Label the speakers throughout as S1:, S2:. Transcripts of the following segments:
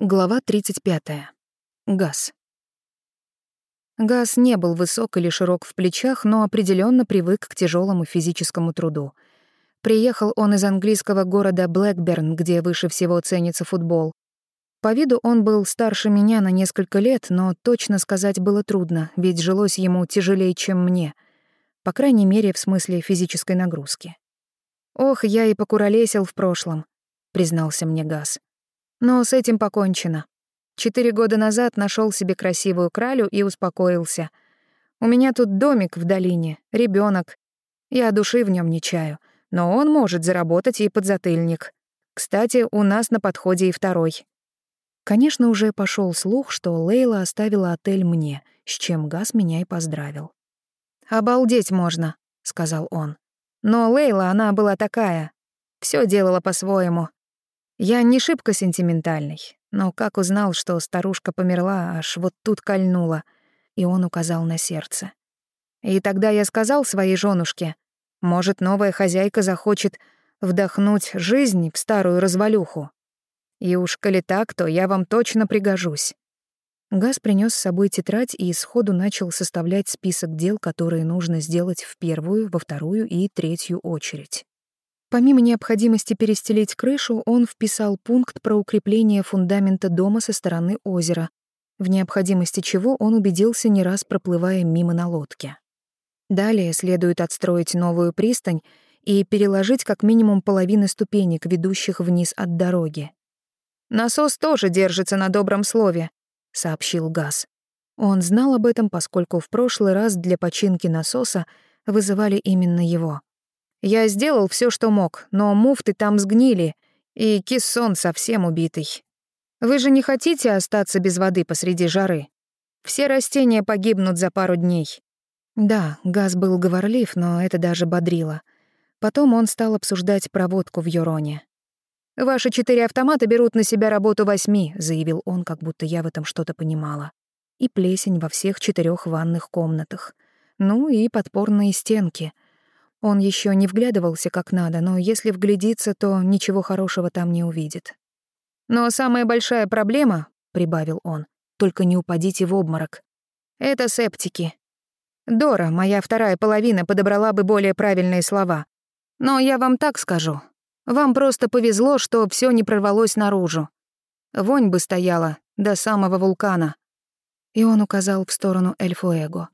S1: Глава 35. Газ. Газ не был высок или широк в плечах, но определенно привык к тяжелому физическому труду. Приехал он из английского города Блэкберн, где выше всего ценится футбол. По виду он был старше меня на несколько лет, но точно сказать было трудно, ведь жилось ему тяжелее, чем мне. По крайней мере, в смысле физической нагрузки. «Ох, я и покуролесил в прошлом», — признался мне Газ. Но с этим покончено. Четыре года назад нашел себе красивую кралю и успокоился. У меня тут домик в долине, ребенок. Я души в нем не чаю, но он может заработать и подзатыльник. Кстати, у нас на подходе и второй. Конечно, уже пошел слух, что Лейла оставила отель мне, с чем Газ меня и поздравил. «Обалдеть можно», — сказал он. «Но Лейла, она была такая. все делала по-своему. Я не шибко сентиментальный, но как узнал, что старушка померла, аж вот тут кольнула, и он указал на сердце. И тогда я сказал своей женушке, может, новая хозяйка захочет вдохнуть жизнь в старую развалюху. И уж коли так, то я вам точно пригожусь. Газ принес с собой тетрадь и сходу начал составлять список дел, которые нужно сделать в первую, во вторую и третью очередь. Помимо необходимости перестелить крышу, он вписал пункт про укрепление фундамента дома со стороны озера, в необходимости чего он убедился не раз проплывая мимо на лодке. Далее следует отстроить новую пристань и переложить как минимум половину ступенек, ведущих вниз от дороги. «Насос тоже держится на добром слове», — сообщил Газ. Он знал об этом, поскольку в прошлый раз для починки насоса вызывали именно его. Я сделал все, что мог, но муфты там сгнили, и киссон совсем убитый. Вы же не хотите остаться без воды посреди жары? Все растения погибнут за пару дней. Да, Газ был говорлив, но это даже бодрило. Потом он стал обсуждать проводку в Юроне. «Ваши четыре автомата берут на себя работу восьми», — заявил он, как будто я в этом что-то понимала. И плесень во всех четырех ванных комнатах. Ну и подпорные стенки — он еще не вглядывался как надо, но если вглядится, то ничего хорошего там не увидит. «Но самая большая проблема», — прибавил он, — «только не упадите в обморок. Это септики. Дора, моя вторая половина, подобрала бы более правильные слова. Но я вам так скажу. Вам просто повезло, что все не прорвалось наружу. Вонь бы стояла до самого вулкана». И он указал в сторону Эльфуэго,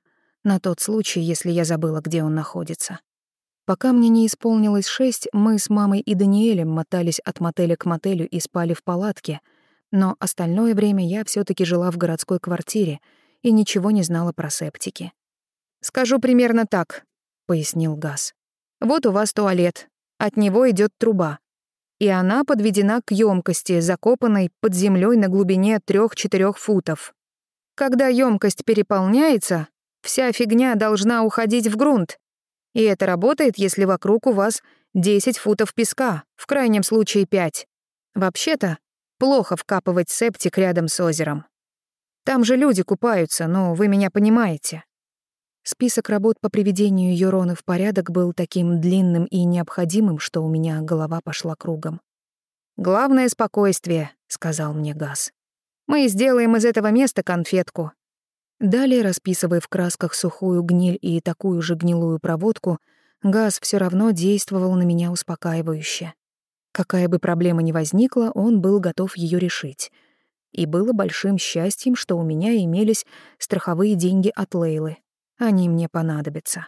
S1: на тот случай, если я забыла, где он находится. Пока мне не исполнилось шесть, мы с мамой и Даниэлем мотались от мотеля к мотелю и спали в палатке, но остальное время я все таки жила в городской квартире и ничего не знала про септики. «Скажу примерно так», — пояснил Газ. «Вот у вас туалет, от него идет труба, и она подведена к емкости, закопанной под землей на глубине 3-4 футов. Когда емкость переполняется, вся фигня должна уходить в грунт, и это работает, если вокруг у вас 10 футов песка, в крайнем случае 5. Вообще-то, плохо вкапывать септик рядом с озером. Там же люди купаются, но вы меня понимаете. Список работ по приведению Юроны в порядок был таким длинным и необходимым, что у меня голова пошла кругом. «Главное — спокойствие», — сказал мне Газ. «Мы сделаем из этого места конфетку, Далее, расписывая в красках сухую гниль и такую же гнилую проводку, газ все равно действовал на меня успокаивающе. Какая бы проблема ни возникла, он был готов ее решить. И было большим счастьем, что у меня имелись страховые деньги от Лейлы. Они мне понадобятся.